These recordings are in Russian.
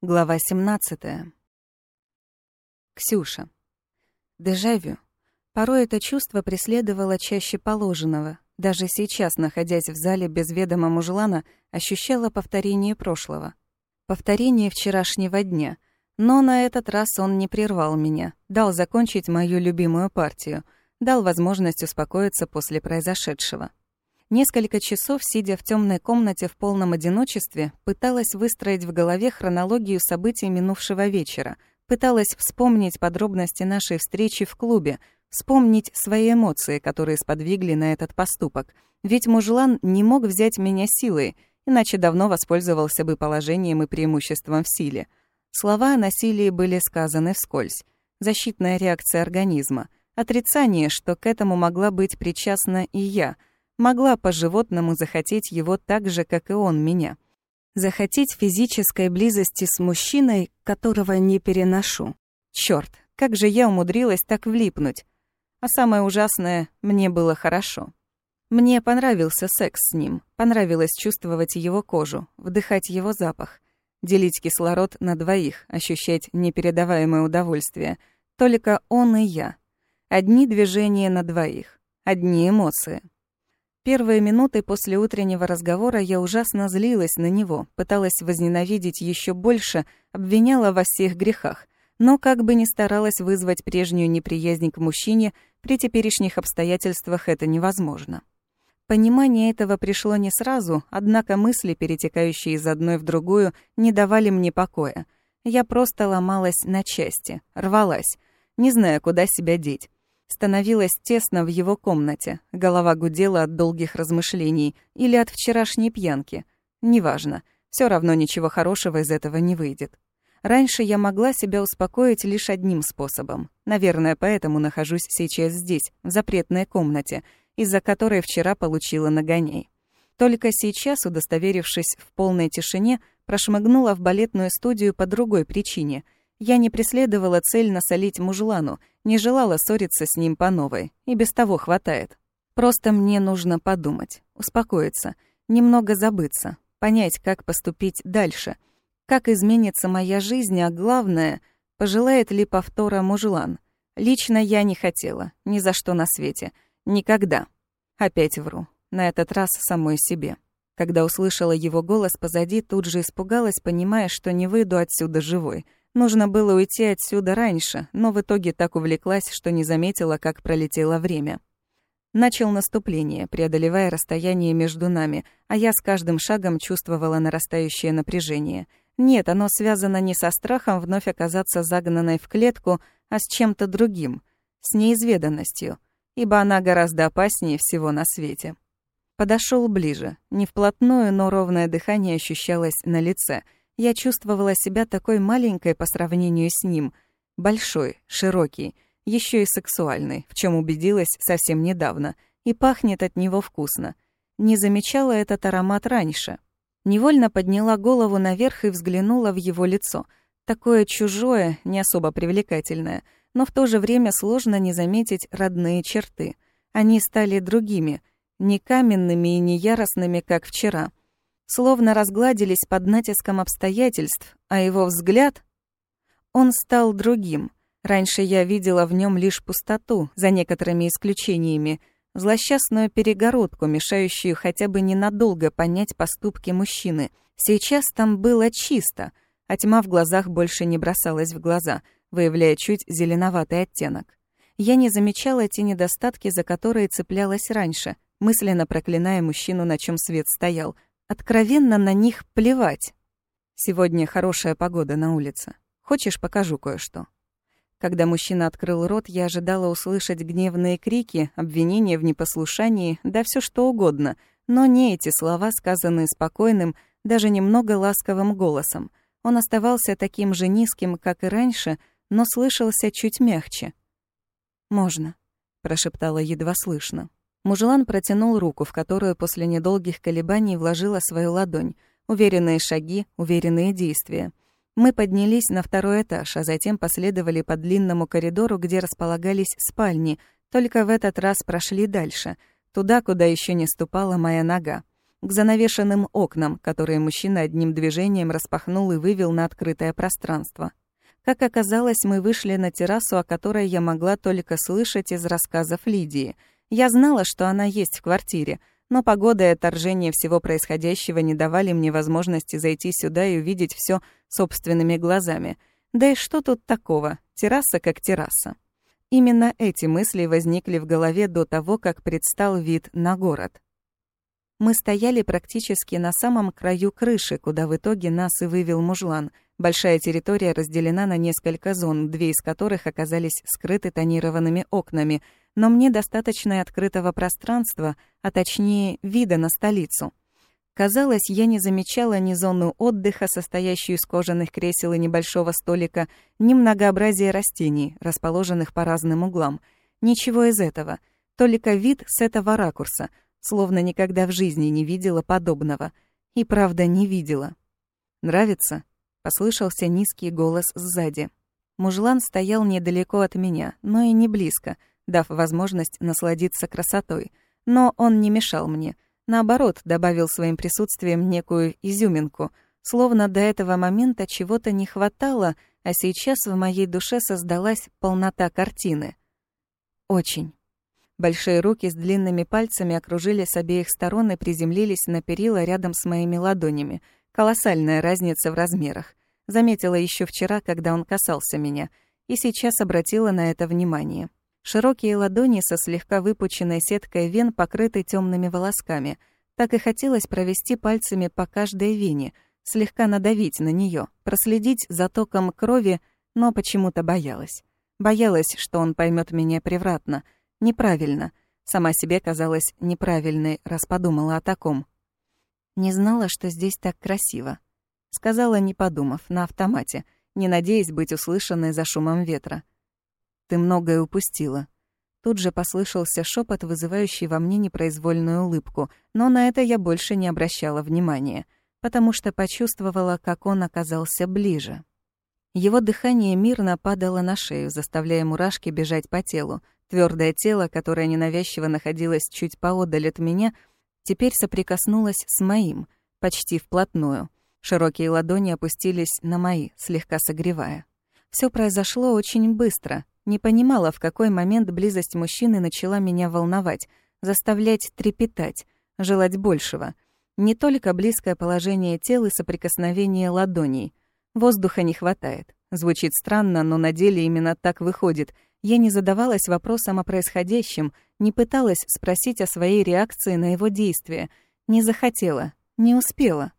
Глава 17. Ксюша. Дежавю. Порой это чувство преследовало чаще положенного. Даже сейчас, находясь в зале без ведома мужлана, ощущала повторение прошлого. Повторение вчерашнего дня. Но на этот раз он не прервал меня, дал закончить мою любимую партию, дал возможность успокоиться после произошедшего. Несколько часов, сидя в темной комнате в полном одиночестве, пыталась выстроить в голове хронологию событий минувшего вечера, пыталась вспомнить подробности нашей встречи в клубе, вспомнить свои эмоции, которые сподвигли на этот поступок. Ведь мужлан не мог взять меня силой, иначе давно воспользовался бы положением и преимуществом в силе. Слова о насилии были сказаны вскользь. Защитная реакция организма. Отрицание, что к этому могла быть причастна и я — могла по-животному захотеть его так же, как и он меня. Захотеть физической близости с мужчиной, которого не переношу. Чёрт, как же я умудрилась так влипнуть. А самое ужасное, мне было хорошо. Мне понравился секс с ним, понравилось чувствовать его кожу, вдыхать его запах, делить кислород на двоих, ощущать непередаваемое удовольствие. Только он и я. Одни движения на двоих, одни эмоции. Первые минуты после утреннего разговора я ужасно злилась на него, пыталась возненавидеть еще больше, обвиняла во всех грехах. Но как бы ни старалась вызвать прежнюю неприязнь к мужчине, при теперешних обстоятельствах это невозможно. Понимание этого пришло не сразу, однако мысли, перетекающие из одной в другую, не давали мне покоя. Я просто ломалась на части, рвалась, не зная, куда себя деть. Становилось тесно в его комнате. Голова гудела от долгих размышлений или от вчерашней пьянки. Неважно. Все равно ничего хорошего из этого не выйдет. Раньше я могла себя успокоить лишь одним способом. Наверное, поэтому нахожусь сейчас здесь, в запретной комнате, из-за которой вчера получила нагоней. Только сейчас, удостоверившись в полной тишине, прошмыгнула в балетную студию по другой причине — я не преследовала цель насолить мужлану, не желала ссориться с ним по новой, и без того хватает. Просто мне нужно подумать, успокоиться, немного забыться, понять, как поступить дальше, как изменится моя жизнь, а главное, пожелает ли повтора мужлан. Лично я не хотела, ни за что на свете, никогда. Опять вру, на этот раз самой себе. Когда услышала его голос позади, тут же испугалась, понимая, что не выйду отсюда живой — Нужно было уйти отсюда раньше, но в итоге так увлеклась, что не заметила, как пролетело время. Начал наступление, преодолевая расстояние между нами, а я с каждым шагом чувствовала нарастающее напряжение. Нет, оно связано не со страхом вновь оказаться загнанной в клетку, а с чем-то другим, с неизведанностью, ибо она гораздо опаснее всего на свете. Подошел ближе, не вплотную, но ровное дыхание ощущалось на лице — я чувствовала себя такой маленькой по сравнению с ним. Большой, широкий, еще и сексуальный, в чем убедилась совсем недавно, и пахнет от него вкусно. Не замечала этот аромат раньше. Невольно подняла голову наверх и взглянула в его лицо. Такое чужое, не особо привлекательное, но в то же время сложно не заметить родные черты. Они стали другими, не каменными и не яростными, как вчера — словно разгладились под натиском обстоятельств, а его взгляд... Он стал другим. Раньше я видела в нем лишь пустоту, за некоторыми исключениями, злосчастную перегородку, мешающую хотя бы ненадолго понять поступки мужчины. Сейчас там было чисто, а тьма в глазах больше не бросалась в глаза, выявляя чуть зеленоватый оттенок. Я не замечала те недостатки, за которые цеплялась раньше, мысленно проклиная мужчину, на чем свет стоял — Откровенно на них плевать. Сегодня хорошая погода на улице. Хочешь, покажу кое-что?» Когда мужчина открыл рот, я ожидала услышать гневные крики, обвинения в непослушании, да все что угодно, но не эти слова, сказанные спокойным, даже немного ласковым голосом. Он оставался таким же низким, как и раньше, но слышался чуть мягче. «Можно», — прошептала едва слышно. Мужелан протянул руку, в которую после недолгих колебаний вложила свою ладонь. Уверенные шаги, уверенные действия. Мы поднялись на второй этаж, а затем последовали по длинному коридору, где располагались спальни, только в этот раз прошли дальше, туда, куда еще не ступала моя нога. к занавешенным окнам, которые мужчина одним движением распахнул и вывел на открытое пространство. Как оказалось, мы вышли на террасу, о которой я могла только слышать из рассказов Лидии. Я знала, что она есть в квартире, но погода и отторжение всего происходящего не давали мне возможности зайти сюда и увидеть все собственными глазами. Да и что тут такого? Терраса как терраса. Именно эти мысли возникли в голове до того, как предстал вид на город. Мы стояли практически на самом краю крыши, куда в итоге нас и вывел мужлан. Большая территория разделена на несколько зон, две из которых оказались скрыты тонированными окнами, но мне достаточно открытого пространства, а точнее вида на столицу. Казалось, я не замечала ни зону отдыха, состоящую из кожаных кресел и небольшого столика, ни многообразия растений, расположенных по разным углам. Ничего из этого. Только вид с этого ракурса, словно никогда в жизни не видела подобного. И правда не видела. «Нравится?» — послышался низкий голос сзади. Мужлан стоял недалеко от меня, но и не близко, дав возможность насладиться красотой. Но он не мешал мне — Наоборот, добавил своим присутствием некую изюминку, словно до этого момента чего-то не хватало, а сейчас в моей душе создалась полнота картины. Очень. Большие руки с длинными пальцами окружили с обеих сторон и приземлились на перила рядом с моими ладонями. Колоссальная разница в размерах. Заметила еще вчера, когда он касался меня, и сейчас обратила на это внимание. Широкие ладони со слегка выпученной сеткой вен покрыты темными волосками. Так и хотелось провести пальцами по каждой вене, слегка надавить на нее, проследить за током крови, но почему-то боялась. Боялась, что он поймет меня превратно, неправильно. Сама себе казалась неправильной, раз подумала о таком. «Не знала, что здесь так красиво», — сказала, не подумав, на автомате, не надеясь быть услышанной за шумом ветра. Ты многое упустила». Тут же послышался шепот, вызывающий во мне непроизвольную улыбку, но на это я больше не обращала внимания, потому что почувствовала, как он оказался ближе. Его дыхание мирно падало на шею, заставляя мурашки бежать по телу. Твердое тело, которое ненавязчиво находилось чуть поодаль от меня, теперь соприкоснулось с моим, почти вплотную. Широкие ладони опустились на мои, слегка согревая. Все произошло очень быстро, не понимала, в какой момент близость мужчины начала меня волновать, заставлять трепетать, желать большего. Не только близкое положение тел и соприкосновение ладоней. Воздуха не хватает. Звучит странно, но на деле именно так выходит. Я не задавалась вопросом о происходящем, не пыталась спросить о своей реакции на его действия. Не захотела, не успела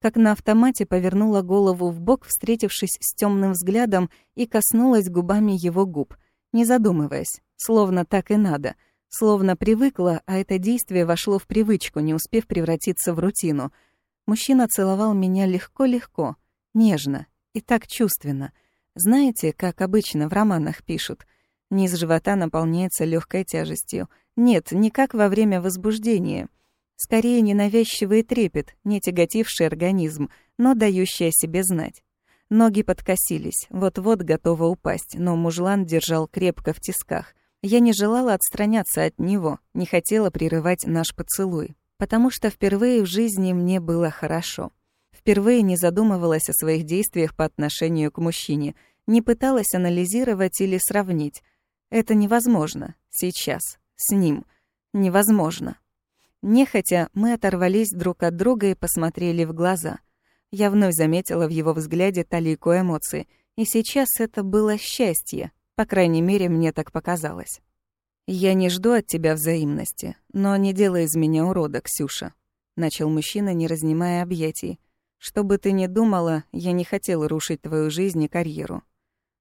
как на автомате повернула голову в бок, встретившись с темным взглядом и коснулась губами его губ, не задумываясь, словно так и надо, словно привыкла, а это действие вошло в привычку, не успев превратиться в рутину. Мужчина целовал меня легко-легко, нежно и так чувственно. Знаете, как обычно в романах пишут, низ живота наполняется легкой тяжестью. Нет, не как во время возбуждения — Скорее ненавязчивый трепет, не тяготивший организм, но дающий о себе знать. Ноги подкосились, вот-вот готова упасть, но мужлан держал крепко в тисках. Я не желала отстраняться от него, не хотела прерывать наш поцелуй, потому что впервые в жизни мне было хорошо. Впервые не задумывалась о своих действиях по отношению к мужчине, не пыталась анализировать или сравнить. Это невозможно. Сейчас. С ним. Невозможно. Нехотя мы оторвались друг от друга и посмотрели в глаза. Я вновь заметила в его взгляде талику эмоций, и сейчас это было счастье, по крайней мере, мне так показалось. «Я не жду от тебя взаимности, но не делай из меня урода, Ксюша», — начал мужчина, не разнимая объятий. «Что бы ты ни думала, я не хотел рушить твою жизнь и карьеру.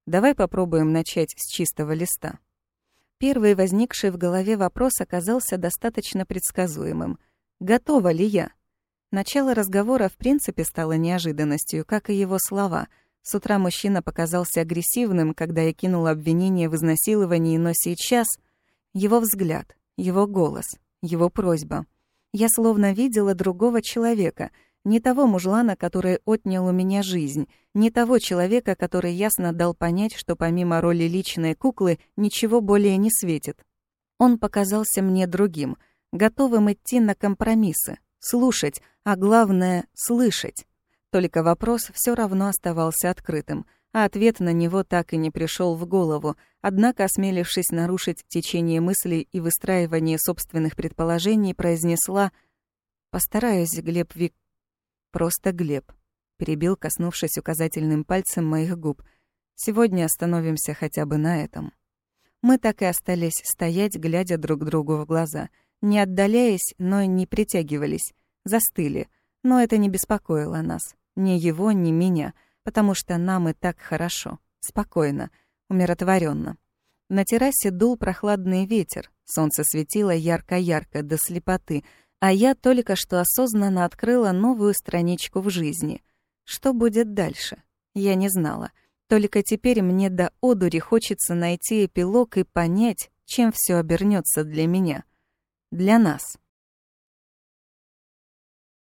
Давай попробуем начать с чистого листа». Первый возникший в голове вопрос оказался достаточно предсказуемым. Готова ли я? Начало разговора в принципе стало неожиданностью, как и его слова. С утра мужчина показался агрессивным, когда я кинула обвинение в изнасиловании, но сейчас его взгляд, его голос, его просьба. Я словно видела другого человека — не того мужлана, который отнял у меня жизнь, не того человека, который ясно дал понять, что помимо роли личной куклы ничего более не светит. Он показался мне другим, готовым идти на компромиссы, слушать, а главное — слышать. Только вопрос все равно оставался открытым, а ответ на него так и не пришел в голову, однако, осмелившись нарушить течение мыслей и выстраивание собственных предположений, произнесла «Постараюсь, Глеб Вик...» «Просто Глеб», — перебил, коснувшись указательным пальцем моих губ. «Сегодня остановимся хотя бы на этом». Мы так и остались стоять, глядя друг другу в глаза, не отдаляясь, но не притягивались, застыли, но это не беспокоило нас. Ни его, ни меня, потому что нам и так хорошо, спокойно, умиротворенно. На террасе дул прохладный ветер, солнце светило ярко-ярко до слепоты, а я только что осознанно открыла новую страничку в жизни. Что будет дальше? Я не знала. Только теперь мне до одури хочется найти эпилог и понять, чем все обернется для меня. Для нас.